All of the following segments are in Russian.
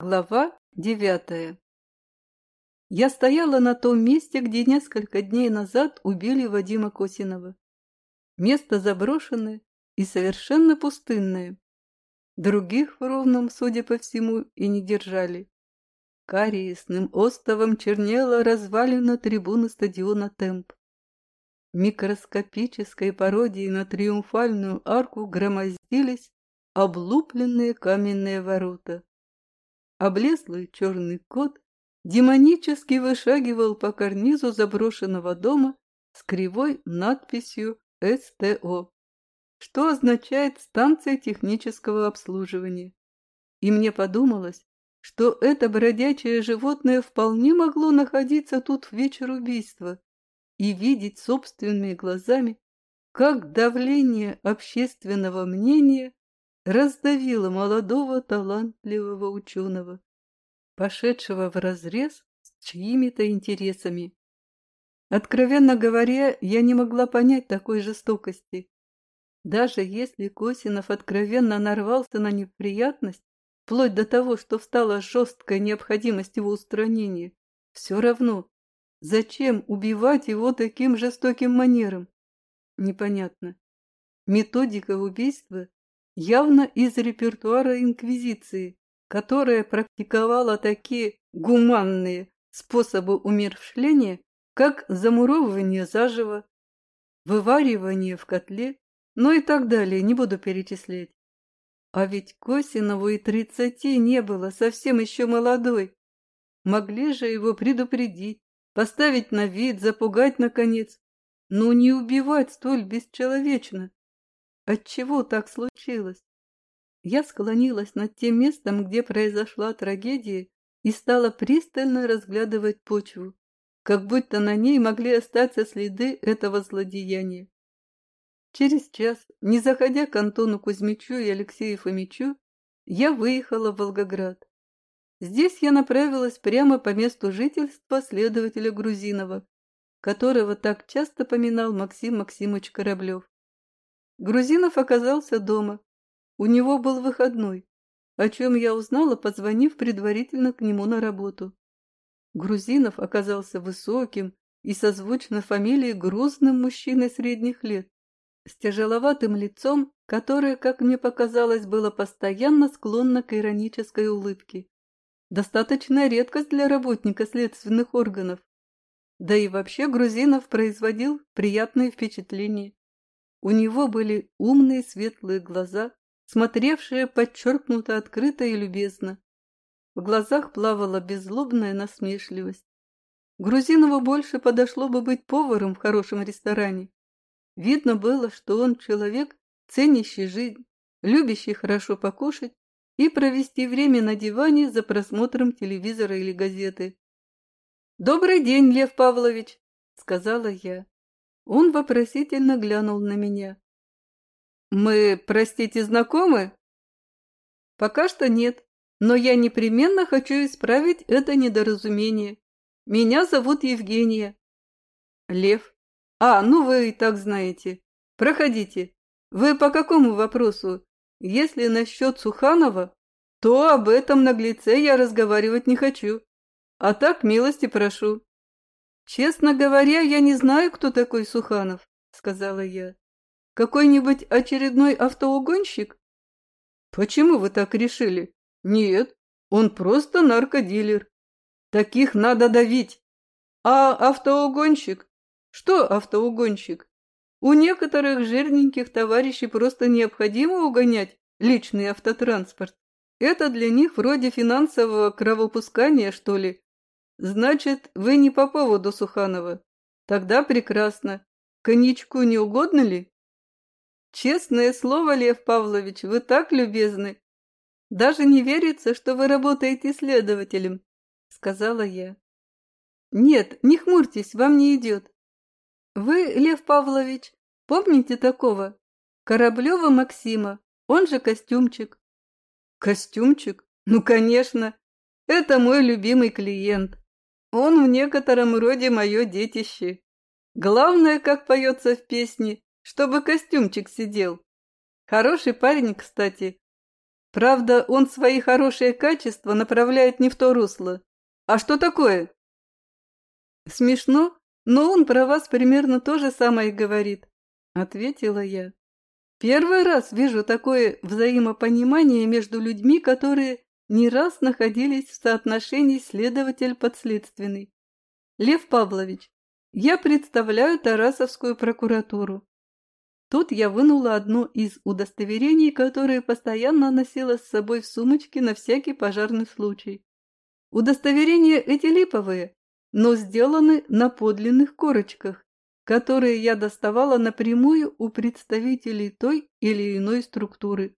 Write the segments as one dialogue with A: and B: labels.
A: Глава девятая Я стояла на том месте, где несколько дней назад убили Вадима Косинова. Место заброшенное и совершенно пустынное. Других в Ровном, судя по всему, и не держали. Кариесным остовом чернела развалина трибуны стадиона «Темп». Микроскопической пародией на триумфальную арку громоздились облупленные каменные ворота. Облезлый черный кот демонически вышагивал по карнизу заброшенного дома с кривой надписью «СТО», что означает «станция технического обслуживания». И мне подумалось, что это бродячее животное вполне могло находиться тут в вечер убийства и видеть собственными глазами, как давление общественного мнения раздавила молодого талантливого ученого, пошедшего вразрез с чьими-то интересами. Откровенно говоря, я не могла понять такой жестокости. Даже если Косинов откровенно нарвался на неприятность, вплоть до того, что встала жесткая необходимость его устранения, все равно, зачем убивать его таким жестоким манером? Непонятно. Методика убийства явно из репертуара Инквизиции, которая практиковала такие гуманные способы умерщвления, как замуровывание заживо, вываривание в котле, ну и так далее, не буду перечислять. А ведь Косинову и тридцати не было, совсем еще молодой. Могли же его предупредить, поставить на вид, запугать, наконец, но не убивать столь бесчеловечно. Отчего так случилось? Я склонилась над тем местом, где произошла трагедия, и стала пристально разглядывать почву, как будто на ней могли остаться следы этого злодеяния. Через час, не заходя к Антону Кузьмичу и Алексею Фомичу, я выехала в Волгоград. Здесь я направилась прямо по месту жительства следователя Грузинова, которого так часто поминал Максим Максимович Кораблев. Грузинов оказался дома. У него был выходной, о чем я узнала, позвонив предварительно к нему на работу. Грузинов оказался высоким и созвучно фамилией грузным мужчиной средних лет, с тяжеловатым лицом, которое, как мне показалось, было постоянно склонно к иронической улыбке. Достаточная редкость для работника следственных органов. Да и вообще Грузинов производил приятное впечатление. У него были умные светлые глаза, смотревшие подчеркнуто открыто и любезно. В глазах плавала беззлобная насмешливость. Грузинову больше подошло бы быть поваром в хорошем ресторане. Видно было, что он человек, ценящий жизнь, любящий хорошо покушать и провести время на диване за просмотром телевизора или газеты. «Добрый день, Лев Павлович!» — сказала я. Он вопросительно глянул на меня. «Мы, простите, знакомы?» «Пока что нет, но я непременно хочу исправить это недоразумение. Меня зовут Евгения». «Лев. А, ну вы и так знаете. Проходите. Вы по какому вопросу? Если насчет Суханова, то об этом наглеце я разговаривать не хочу. А так милости прошу». «Честно говоря, я не знаю, кто такой Суханов», — сказала я. «Какой-нибудь очередной автоугонщик?» «Почему вы так решили?» «Нет, он просто наркодилер. Таких надо давить. А автоугонщик? Что автоугонщик? У некоторых жирненьких товарищей просто необходимо угонять личный автотранспорт. Это для них вроде финансового кровопускания, что ли, Значит, вы не по поводу Суханова. Тогда прекрасно. Коньячку не угодно ли? Честное слово, Лев Павлович, вы так любезны. Даже не верится, что вы работаете следователем, сказала я. Нет, не хмурьтесь, вам не идет. Вы, Лев Павлович, помните такого? Кораблева Максима, он же Костюмчик. Костюмчик? Ну, конечно. Это мой любимый клиент. Он в некотором роде мое детище. Главное, как поется в песне, чтобы костюмчик сидел. Хороший парень, кстати. Правда, он свои хорошие качества направляет не в то русло. А что такое? Смешно, но он про вас примерно то же самое говорит, ответила я. Первый раз вижу такое взаимопонимание между людьми, которые не раз находились в соотношении следователь-подследственный. Лев Павлович, я представляю Тарасовскую прокуратуру. Тут я вынула одно из удостоверений, которое постоянно носила с собой в сумочке на всякий пожарный случай. Удостоверения эти липовые, но сделаны на подлинных корочках, которые я доставала напрямую у представителей той или иной структуры.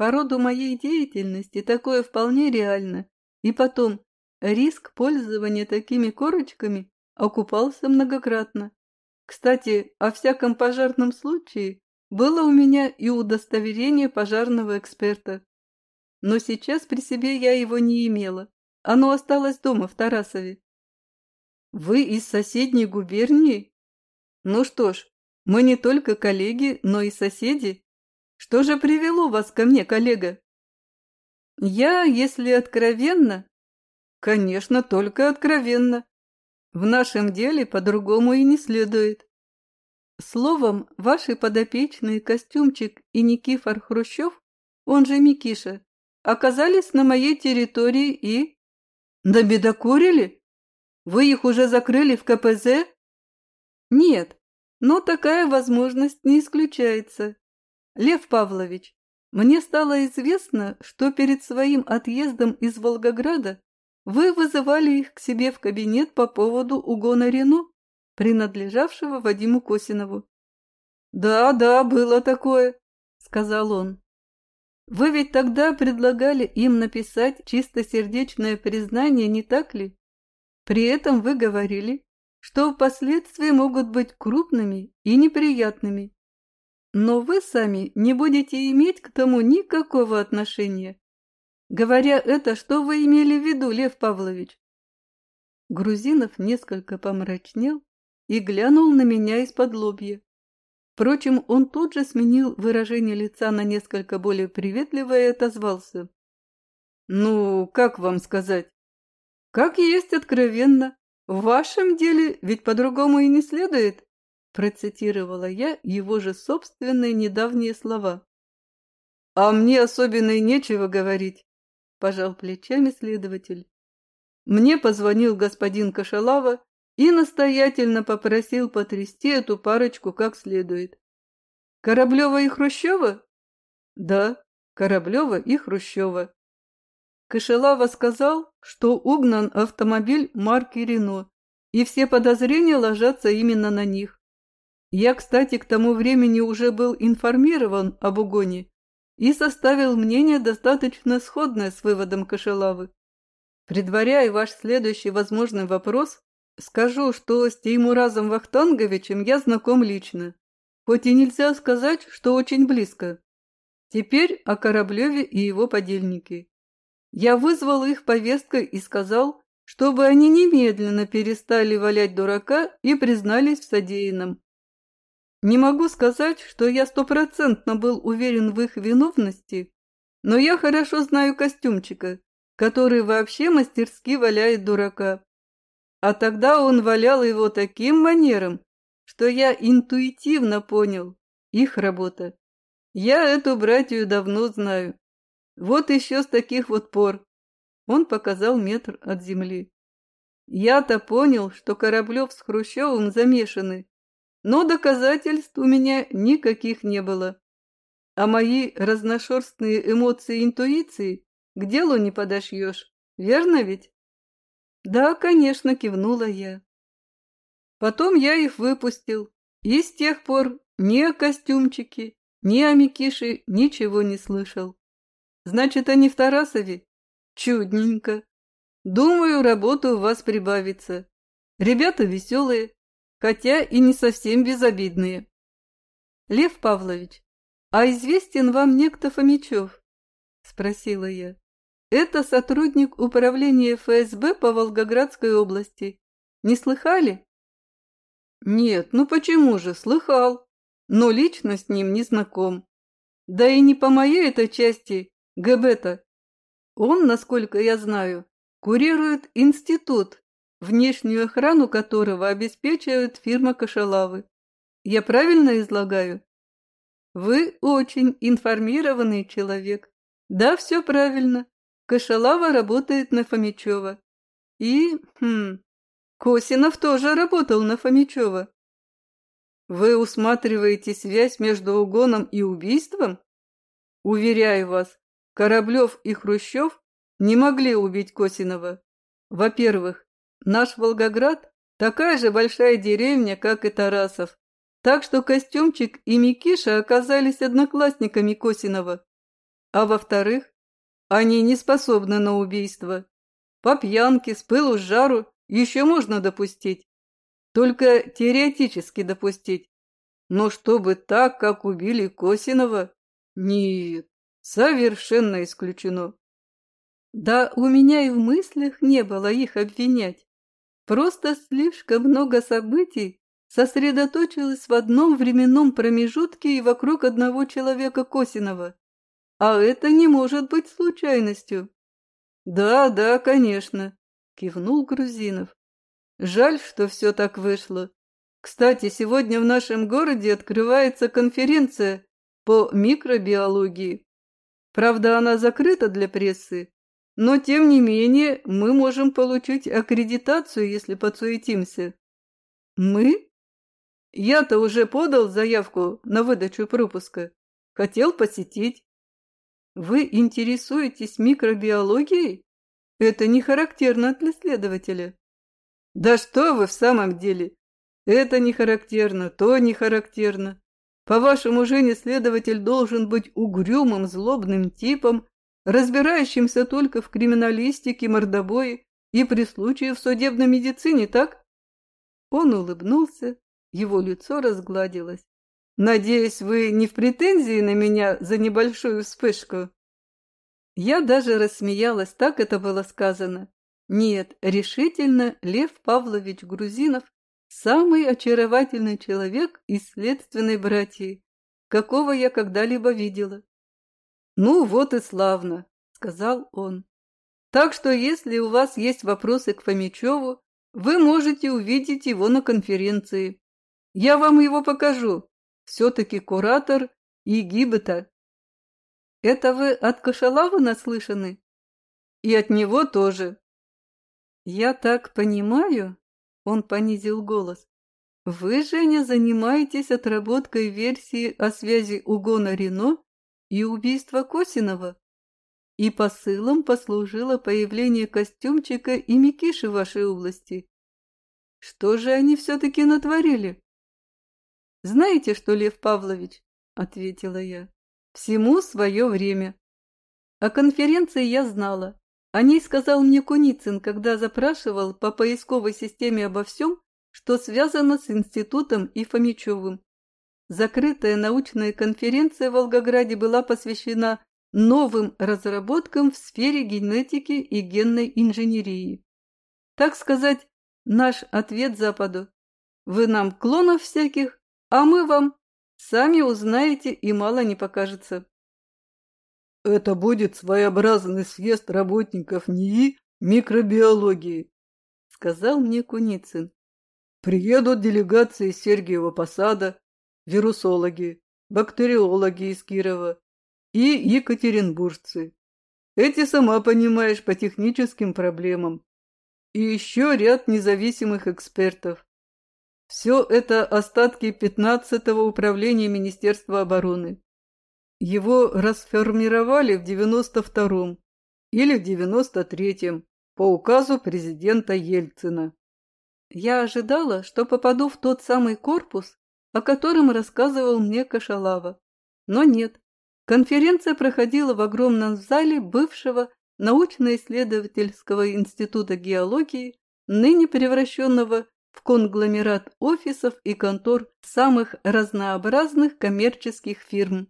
A: По роду моей деятельности такое вполне реально, и потом риск пользования такими корочками окупался многократно. Кстати, о всяком пожарном случае было у меня и удостоверение пожарного эксперта. Но сейчас при себе я его не имела. Оно осталось дома в Тарасове. Вы из соседней губернии? Ну что ж, мы не только коллеги, но и соседи. Что же привело вас ко мне, коллега? Я, если откровенно... Конечно, только откровенно. В нашем деле по-другому и не следует. Словом, ваши подопечные Костюмчик и Никифор Хрущев, он же Микиша, оказались на моей территории и... Добедокурили? Вы их уже закрыли в КПЗ? Нет, но такая возможность не исключается. Лев Павлович, мне стало известно, что перед своим отъездом из Волгограда вы вызывали их к себе в кабинет по поводу угона Рено, принадлежавшего Вадиму Косинову. «Да, да, было такое», — сказал он. «Вы ведь тогда предлагали им написать чистосердечное признание, не так ли? При этом вы говорили, что последствия могут быть крупными и неприятными. Но вы сами не будете иметь к тому никакого отношения. Говоря это, что вы имели в виду, Лев Павлович? Грузинов несколько помрачнел и глянул на меня из-под лобья. Впрочем, он тут же сменил выражение лица на несколько более приветливое и отозвался. «Ну, как вам сказать?» «Как есть откровенно. В вашем деле ведь по-другому и не следует», процитировала я его же собственные недавние слова. «А мне особенно и нечего говорить пожал плечами следователь. Мне позвонил господин Кашалава и настоятельно попросил потрясти эту парочку как следует. Кораблева и Хрущева? Да, Кораблева и Хрущева. Кашалава сказал, что угнан автомобиль марки Рено, и все подозрения ложатся именно на них. Я, кстати, к тому времени уже был информирован об угоне и составил мнение достаточно сходное с выводом Кашелавы. Предваряя ваш следующий возможный вопрос, скажу, что с Теймуразом Вахтанговичем я знаком лично, хоть и нельзя сказать, что очень близко. Теперь о Кораблеве и его подельнике. Я вызвал их повесткой и сказал, чтобы они немедленно перестали валять дурака и признались в содеянном. Не могу сказать, что я стопроцентно был уверен в их виновности, но я хорошо знаю костюмчика, который вообще мастерски валяет дурака. А тогда он валял его таким манером, что я интуитивно понял их работа. Я эту братью давно знаю. Вот еще с таких вот пор. Он показал метр от земли. Я-то понял, что Кораблев с Хрущевым замешаны, но доказательств у меня никаких не было. А мои разношерстные эмоции и интуиции к делу не подошьешь, верно ведь? Да, конечно, кивнула я. Потом я их выпустил, и с тех пор ни о костюмчике, ни о Микише ничего не слышал. Значит, они в Тарасове? Чудненько. Думаю, работа у вас прибавится. Ребята веселые, хотя и не совсем безобидные. Лев Павлович, а известен вам некто Фомичев? Спросила я. Это сотрудник управления ФСБ по Волгоградской области. Не слыхали? Нет, ну почему же, слыхал, но лично с ним не знаком. Да и не по моей этой части ГБ-то. Он, насколько я знаю, курирует институт, внешнюю охрану которого обеспечивает фирма Кашалавы. Я правильно излагаю? Вы очень информированный человек. Да, все правильно. Кашалава работает на Фомичева. И, хм, Косинов тоже работал на Фомичева. Вы усматриваете связь между угоном и убийством? Уверяю вас, Кораблев и Хрущев не могли убить Косинова. Во-первых, наш Волгоград такая же большая деревня, как и Тарасов, так что Костюмчик и Микиша оказались одноклассниками Косинова. А во-вторых, они не способны на убийство. По пьянке, с пылу с жару еще можно допустить. Только теоретически допустить. Но чтобы так, как убили Косинова, нет, совершенно исключено. Да у меня и в мыслях не было их обвинять. Просто слишком много событий сосредоточилось в одном временном промежутке и вокруг одного человека Косинова. А это не может быть случайностью. Да, да, конечно, кивнул Грузинов. Жаль, что все так вышло. Кстати, сегодня в нашем городе открывается конференция по микробиологии. Правда, она закрыта для прессы, но тем не менее мы можем получить аккредитацию, если подсуетимся. Мы? Я-то уже подал заявку на выдачу пропуска. Хотел посетить. Вы интересуетесь микробиологией? Это не характерно для следователя. Да что вы в самом деле? Это не характерно, то не характерно. По-вашему, Женя, следователь должен быть угрюмым, злобным типом, разбирающимся только в криминалистике, мордобое и при случае в судебной медицине, так? Он улыбнулся его лицо разгладилось. «Надеюсь, вы не в претензии на меня за небольшую вспышку?» Я даже рассмеялась, так это было сказано. Нет, решительно, Лев Павлович Грузинов – самый очаровательный человек из следственной братьи, какого я когда-либо видела. «Ну вот и славно», – сказал он. «Так что, если у вас есть вопросы к Фомичеву, вы можете увидеть его на конференции. Я вам его покажу. Все-таки куратор и. Это вы от Кашалава наслышаны? И от него тоже. Я так понимаю, он понизил голос. Вы, Женя, занимаетесь отработкой версии о связи угона Рено и убийства Косинова. И посылом послужило появление костюмчика и Микиши в вашей области. Что же они все-таки натворили? «Знаете что, Лев Павлович?» – ответила я. «Всему свое время». О конференции я знала. О ней сказал мне Куницын, когда запрашивал по поисковой системе обо всем, что связано с институтом и Фомичевым. Закрытая научная конференция в Волгограде была посвящена новым разработкам в сфере генетики и генной инженерии. Так сказать, наш ответ Западу. Вы нам клонов всяких а мы вам сами узнаете и мало не покажется. Это будет своеобразный съезд работников НИИ микробиологии, сказал мне Куницын. Приедут делегации Сергиева Посада, вирусологи, бактериологи из Кирова и екатеринбуржцы. Эти, сама понимаешь, по техническим проблемам. И еще ряд независимых экспертов. Все это остатки 15-го управления Министерства обороны. Его расформировали в 92-м или в 93-м по указу президента Ельцина. Я ожидала, что попаду в тот самый корпус, о котором рассказывал мне Кашалава. Но нет. Конференция проходила в огромном зале бывшего научно-исследовательского института геологии, ныне превращенного в конгломерат офисов и контор самых разнообразных коммерческих фирм.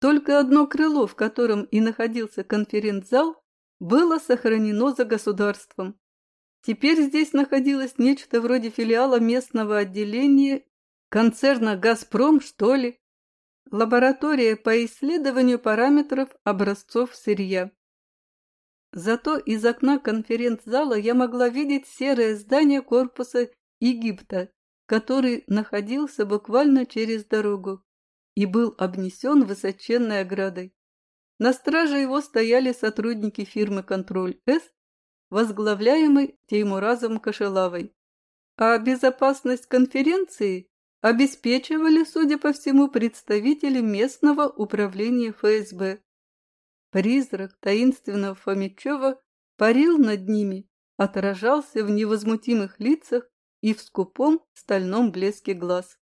A: Только одно крыло, в котором и находился конференц-зал, было сохранено за государством. Теперь здесь находилось нечто вроде филиала местного отделения концерна «Газпром», что ли. лаборатория по исследованию параметров образцов сырья. Зато из окна конференц-зала я могла видеть серое здание корпуса Египта, который находился буквально через дорогу и был обнесен высоченной оградой. На страже его стояли сотрудники фирмы «Контроль-С», возглавляемой Теймуразом Кашелавой. А безопасность конференции обеспечивали, судя по всему, представители местного управления ФСБ. Призрак таинственного Фомичева парил над ними, отражался в невозмутимых лицах и в скупом стальном блеске глаз.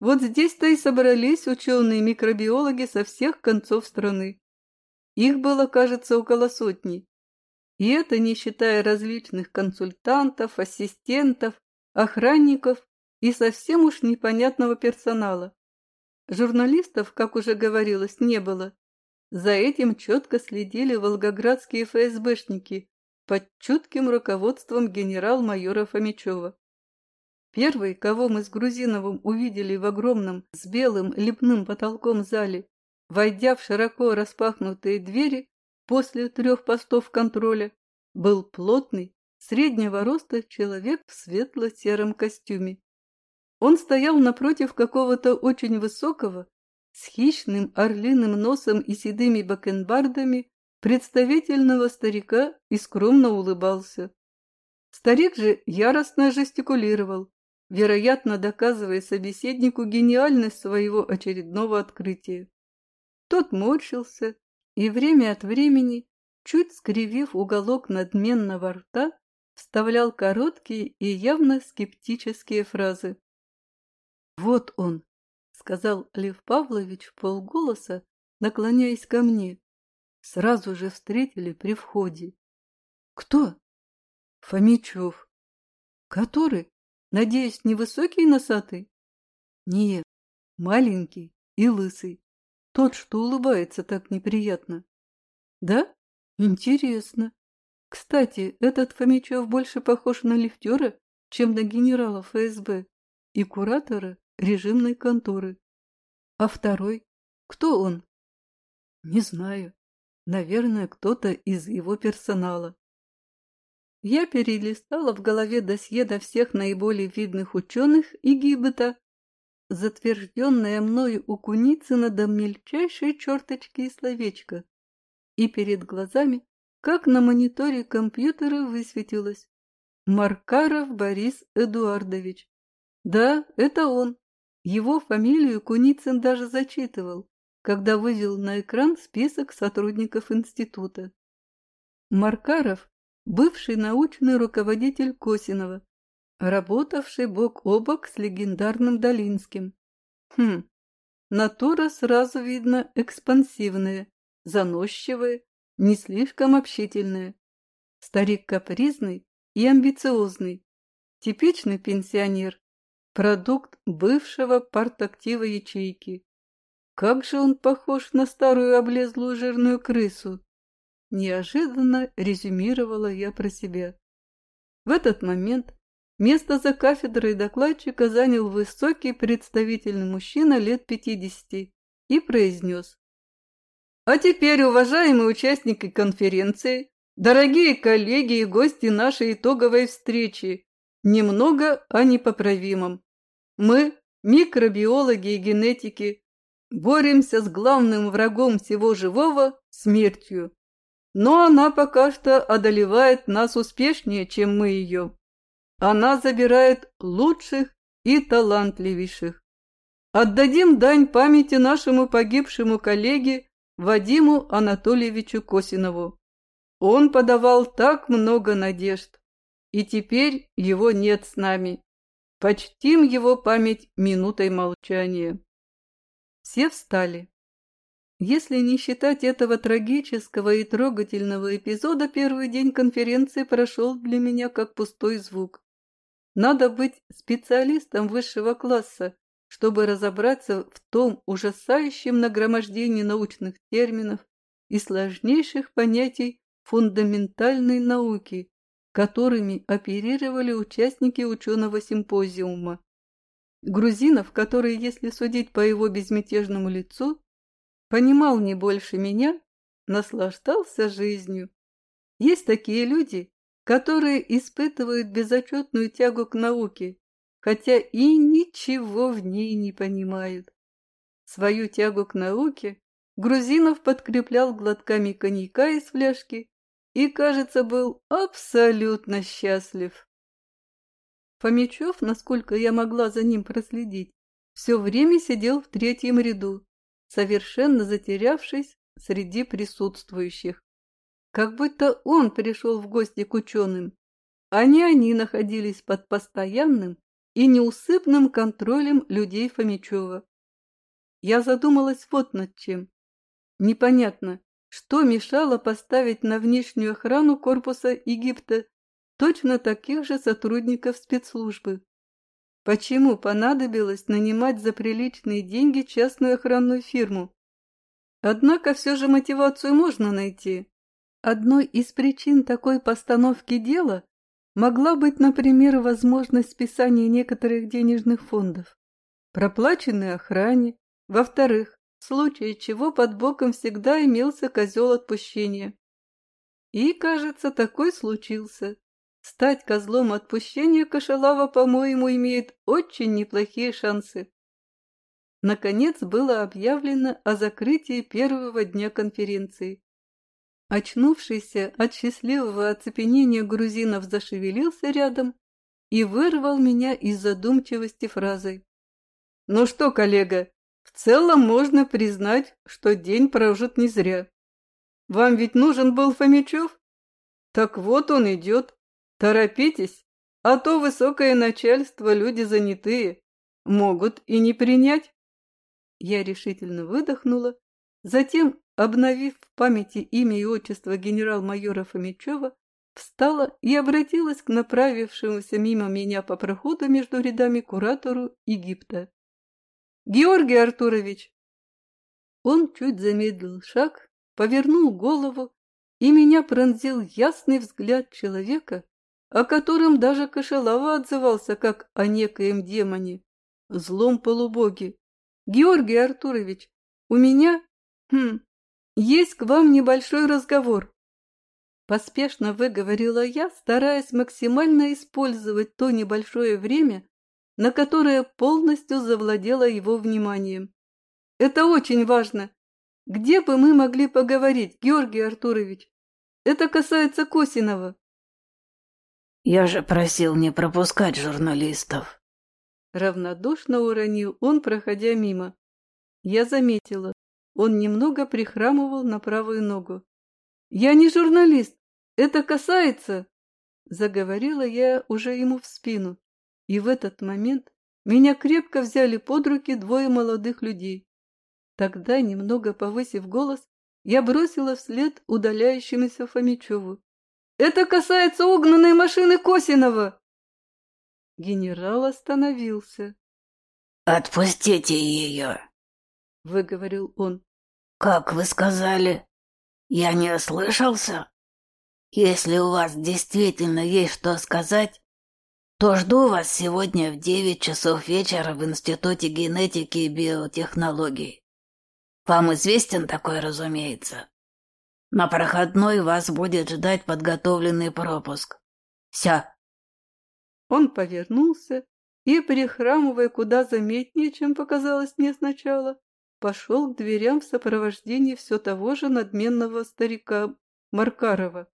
A: Вот здесь-то и собрались ученые-микробиологи со всех концов страны. Их было, кажется, около сотни. И это не считая различных консультантов, ассистентов, охранников и совсем уж непонятного персонала. Журналистов, как уже говорилось, не было. За этим четко следили волгоградские ФСБшники под чутким руководством генерал-майора Фомичева. Первый, кого мы с Грузиновым увидели в огромном с белым лепным потолком зале, войдя в широко распахнутые двери после трех постов контроля, был плотный, среднего роста человек в светло-сером костюме. Он стоял напротив какого-то очень высокого, с хищным орлиным носом и седыми бакенбардами представительного старика и скромно улыбался. Старик же яростно жестикулировал, вероятно, доказывая собеседнику гениальность своего очередного открытия. Тот морщился и время от времени, чуть скривив уголок надменного рта, вставлял короткие и явно скептические фразы. «Вот он, сказал Лев Павлович полголоса, наклоняясь ко мне. Сразу же встретили при входе. Кто? Фомичев. Который? Надеюсь, невысокий и носатый? Нет, маленький и лысый. Тот, что улыбается так неприятно. Да? Интересно. Кстати, этот Фомичев больше похож на лифтера, чем на генерала ФСБ и куратора режимной конторы. А второй? Кто он? Не знаю. Наверное, кто-то из его персонала. Я перелистала в голове досье до всех наиболее видных ученых Египта, затвержденное мною у Куницына до мельчайшей черточки и словечка, и перед глазами, как на мониторе компьютера высветилось. Маркаров Борис Эдуардович. Да, это он. Его фамилию Куницын даже зачитывал, когда вывел на экран список сотрудников института. Маркаров – бывший научный руководитель Косинова, работавший бок о бок с легендарным Долинским. Хм, натура сразу видно экспансивная, заносчивая, не слишком общительная. Старик капризный и амбициозный, типичный пенсионер, Продукт бывшего партактива ячейки. Как же он похож на старую облезлую жирную крысу! Неожиданно резюмировала я про себя. В этот момент место за кафедрой докладчика занял высокий представительный мужчина лет пятидесяти и произнес. А теперь, уважаемые участники конференции, дорогие коллеги и гости нашей итоговой встречи, Немного о непоправимом. Мы, микробиологи и генетики, боремся с главным врагом всего живого – смертью. Но она пока что одолевает нас успешнее, чем мы ее. Она забирает лучших и талантливейших. Отдадим дань памяти нашему погибшему коллеге Вадиму Анатольевичу Косинову. Он подавал так много надежд и теперь его нет с нами. Почтим его память минутой молчания. Все встали. Если не считать этого трагического и трогательного эпизода, первый день конференции прошел для меня как пустой звук. Надо быть специалистом высшего класса, чтобы разобраться в том ужасающем нагромождении научных терминов и сложнейших понятий фундаментальной науки, которыми оперировали участники ученого симпозиума. Грузинов, который, если судить по его безмятежному лицу, понимал не больше меня, наслаждался жизнью. Есть такие люди, которые испытывают безотчетную тягу к науке, хотя и ничего в ней не понимают. Свою тягу к науке Грузинов подкреплял глотками коньяка из фляжки и, кажется, был абсолютно счастлив. Фомичев, насколько я могла за ним проследить, все время сидел в третьем ряду, совершенно затерявшись среди присутствующих. Как будто он пришел в гости к ученым, а не они находились под постоянным и неусыпным контролем людей Фомичева. Я задумалась вот над чем. Непонятно, что мешало поставить на внешнюю охрану корпуса Египта точно таких же сотрудников спецслужбы. Почему понадобилось нанимать за приличные деньги частную охранную фирму? Однако все же мотивацию можно найти. Одной из причин такой постановки дела могла быть, например, возможность списания некоторых денежных фондов, проплаченной охране, во-вторых, в случае чего под боком всегда имелся козел отпущения. И, кажется, такой случился. Стать козлом отпущения Кошелава, по-моему, имеет очень неплохие шансы. Наконец было объявлено о закрытии первого дня конференции. Очнувшийся от счастливого оцепенения грузинов зашевелился рядом и вырвал меня из задумчивости фразой. «Ну что, коллега, в целом можно признать, что день прожит не зря. Вам ведь нужен был Фомичев? Так вот он идет. Торопитесь, а то высокое начальство, люди занятые, могут и не принять. Я решительно выдохнула, затем, обновив в памяти имя и отчество генерал-майора Фомичева, встала и обратилась к направившемуся мимо меня по проходу между рядами куратору Египта. Георгий Артурович!» Он чуть замедлил шаг, повернул голову, и меня пронзил ясный взгляд человека, о котором даже Кошелава отзывался как о некоем демоне, злом полубоге. «Георгий Артурович, у меня, хм, есть к вам небольшой разговор». Поспешно выговорила я, стараясь максимально использовать то небольшое время, на которое полностью завладела его вниманием. «Это очень важно. Где бы мы могли поговорить, Георгий Артурович? Это касается Косинова».
B: «Я же просил не пропускать журналистов».
A: Равнодушно уронил он, проходя мимо. Я заметила, он немного прихрамывал на правую ногу. «Я не журналист. Это касается...» Заговорила я уже ему в спину. И в этот момент меня крепко взяли под руки двое молодых людей. Тогда, немного повысив голос, я бросила вслед удаляющемуся Фомичеву. «Это касается угнанной машины Косинова!» Генерал остановился.
B: «Отпустите ее!» — выговорил он. «Как вы сказали? Я не ослышался? Если у вас действительно есть что сказать, то жду вас сегодня в девять часов вечера в Институте генетики и биотехнологий. Вам известен такой, разумеется. На проходной вас будет ждать подготовленный пропуск. Вся.
A: Он повернулся и, прихрамывая куда заметнее, чем показалось мне сначала, пошел к дверям в сопровождении все того же надменного старика Маркарова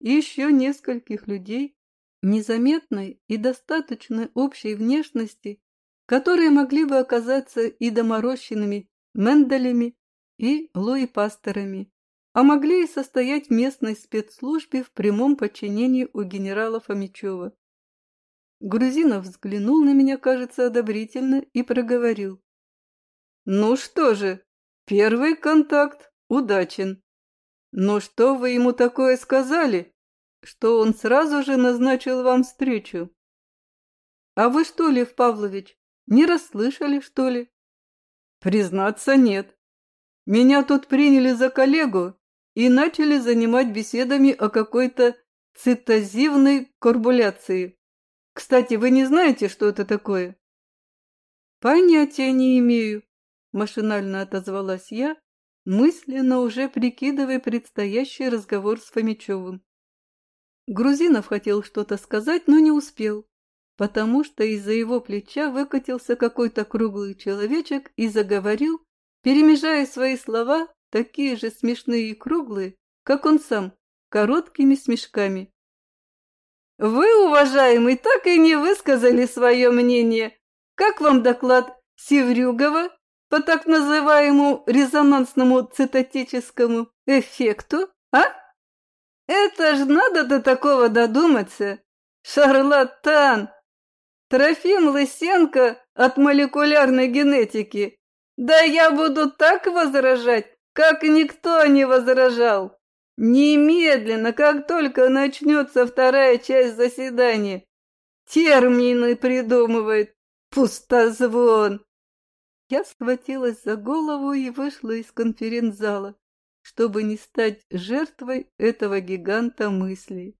A: и еще нескольких людей, незаметной и достаточно общей внешности, которые могли бы оказаться и доморощенными Менделями и Луи-пасторами, а могли и состоять в местной спецслужбе в прямом подчинении у генерала Фомичева. Грузинов взглянул на меня, кажется, одобрительно и проговорил. «Ну что же, первый контакт удачен. Но что вы ему такое сказали?» Что он сразу же назначил вам встречу. А вы что, Лев Павлович, не расслышали, что ли? Признаться, нет. Меня тут приняли за коллегу и начали занимать беседами о какой-то цитозивной корбуляции. Кстати, вы не знаете, что это такое? Понятия не имею, машинально отозвалась я, мысленно уже прикидывая предстоящий разговор с Фомичевым. Грузинов хотел что-то сказать, но не успел, потому что из-за его плеча выкатился какой-то круглый человечек и заговорил, перемежая свои слова, такие же смешные и круглые, как он сам, короткими смешками. «Вы, уважаемый, так и не высказали свое мнение. Как вам доклад Севрюгова по так называемому резонансному цитатическому эффекту, а? Это ж надо до такого додуматься. Шарлатан! Трофим Лысенко от молекулярной генетики. Да я буду так возражать, как никто не возражал. Немедленно, как только начнется вторая часть заседания. Термины придумывает. Пустозвон. Я схватилась за голову и вышла из конференц-зала, чтобы не стать жертвой этого гиганта мыслей.